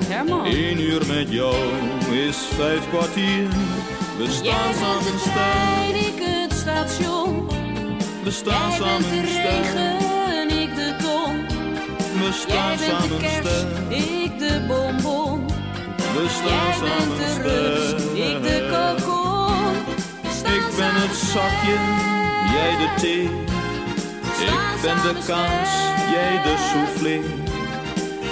Oh Herman. Eén uur met jou is vijf kwartier. We staan samen trein, ik het station. we staan samen de regen, ik de ton. We staan samen kers, sterk, ik de bonbon. we staan bent de samen rups, ik de kokon. Ik ben het samen zakje, jij de thee. Ik ben de kaas, jij de soufflé.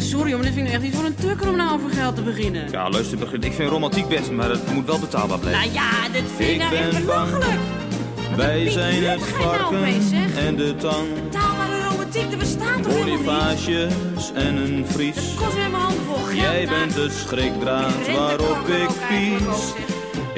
sorry, maar dit vind ik echt niet voor een tukker om nou over geld te beginnen. Ja, luister, begin- ik vind romantiek best, maar het moet wel betaalbaar blijven. Nou ja, dit vind ik, nou echt belachelijk. Wij zijn het nou varken en de tang. Betaalbare romantiek, er bestaat toch? Bonifages en een vries. Het kost weer mijn handen vol geld. Jij bent de schrikdraad waarop ik pies.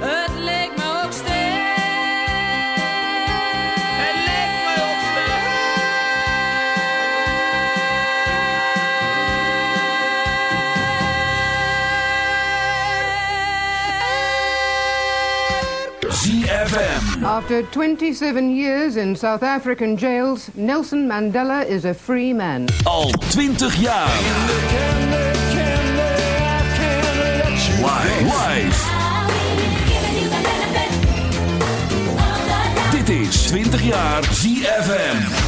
Het leek me ook sterk. Het leek me ook sterk. ZFM. After 27 years in South African jails, Nelson Mandela is a free man. Al 20 jaar. Live. Is 20 jaar ZFM.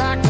like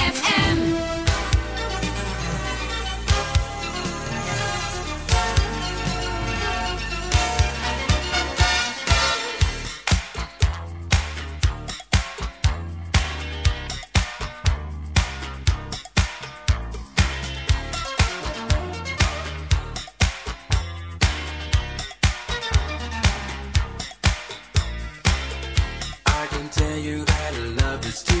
It's too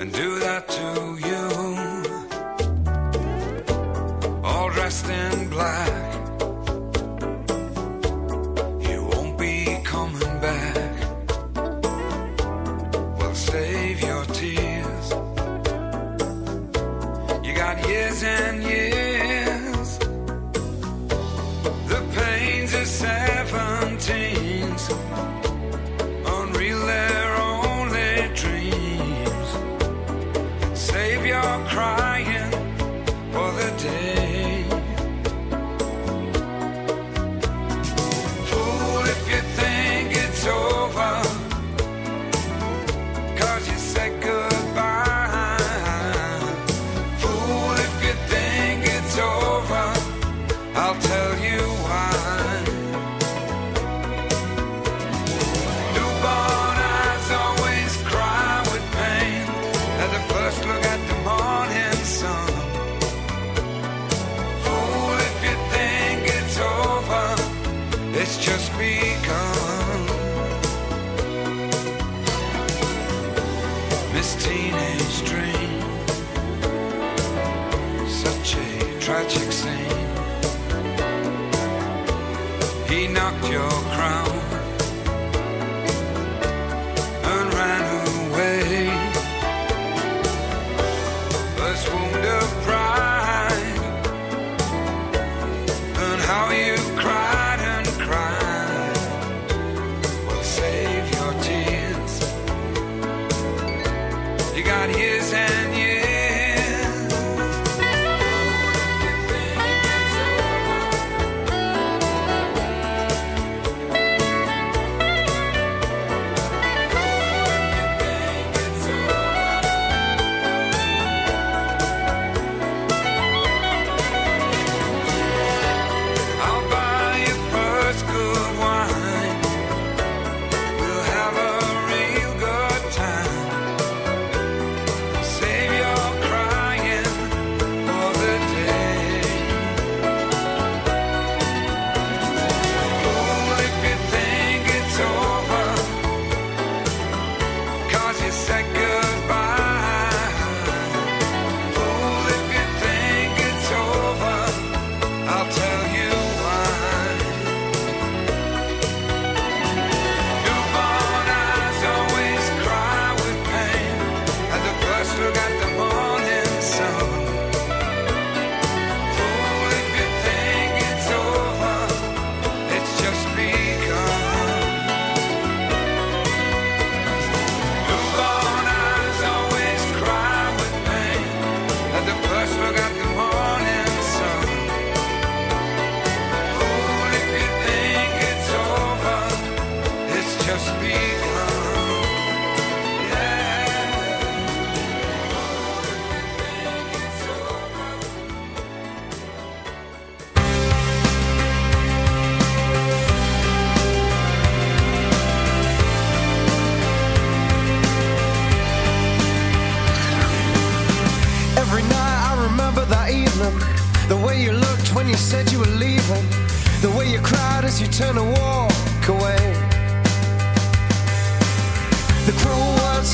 and do that to you. All dressed in black.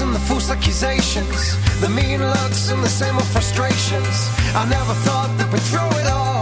and the false accusations, the mean looks and the same old frustrations. I never thought that we'd throw it all.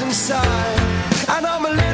inside, and I'm a little.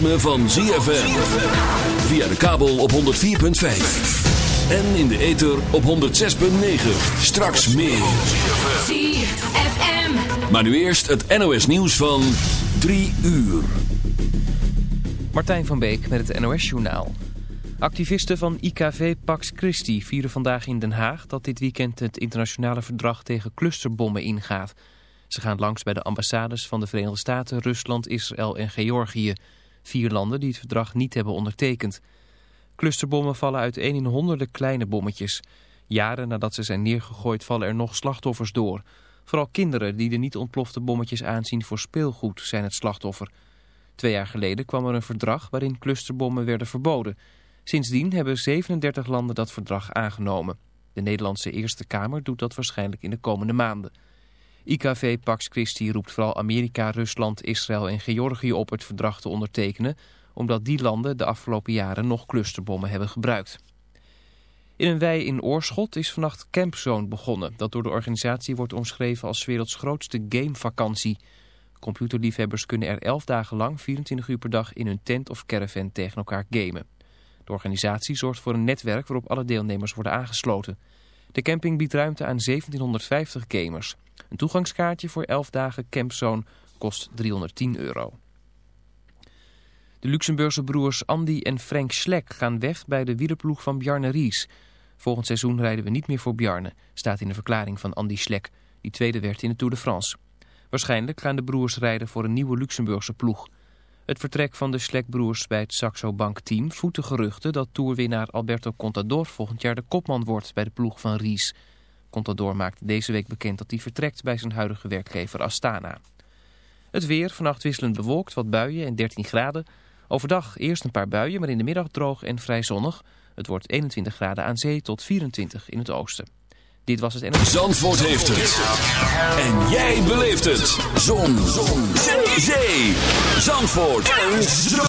Ritme van ZFM. Via de kabel op 104.5. En in de ether op 106.9. Straks meer. ZFM. Maar nu eerst het NOS nieuws van 3 uur. Martijn van Beek met het NOS-journaal. Activisten van IKV Pax Christi vieren vandaag in Den Haag... dat dit weekend het internationale verdrag tegen clusterbommen ingaat. Ze gaan langs bij de ambassades van de Verenigde Staten, Rusland, Israël en Georgië. Vier landen die het verdrag niet hebben ondertekend. Clusterbommen vallen uiteen in honderden kleine bommetjes. Jaren nadat ze zijn neergegooid vallen er nog slachtoffers door. Vooral kinderen die de niet ontplofte bommetjes aanzien voor speelgoed zijn het slachtoffer. Twee jaar geleden kwam er een verdrag waarin clusterbommen werden verboden. Sindsdien hebben 37 landen dat verdrag aangenomen. De Nederlandse Eerste Kamer doet dat waarschijnlijk in de komende maanden. IKV Pax Christi roept vooral Amerika, Rusland, Israël en Georgië op het verdrag te ondertekenen... omdat die landen de afgelopen jaren nog clusterbommen hebben gebruikt. In een wei in Oorschot is vannacht Campzone begonnen... dat door de organisatie wordt omschreven als werelds grootste gamevakantie. Computerliefhebbers kunnen er 11 dagen lang 24 uur per dag in hun tent of caravan tegen elkaar gamen. De organisatie zorgt voor een netwerk waarop alle deelnemers worden aangesloten. De camping biedt ruimte aan 1750 gamers. Een toegangskaartje voor 11 dagen Campzone kost 310 euro. De Luxemburgse broers Andy en Frank Schleck gaan weg bij de wielerploeg van Bjarne Ries. Volgend seizoen rijden we niet meer voor Bjarne, staat in de verklaring van Andy Schleck, die tweede werd in de Tour de France. Waarschijnlijk gaan de broers rijden voor een nieuwe Luxemburgse ploeg. Het vertrek van de Schleck-broers bij het Saxo Bank team voedt de geruchten dat toerwinnaar Alberto Contador volgend jaar de kopman wordt bij de ploeg van Ries. Contador maakte deze week bekend dat hij vertrekt bij zijn huidige werkgever Astana. Het weer, vannacht wisselend bewolkt, wat buien en 13 graden. Overdag eerst een paar buien, maar in de middag droog en vrij zonnig. Het wordt 21 graden aan zee tot 24 in het oosten. Dit was het en... Zandvoort heeft het. En jij beleeft het. Zon. Zon. Zee. Zandvoort. Een